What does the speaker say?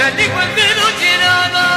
que el igual llenaba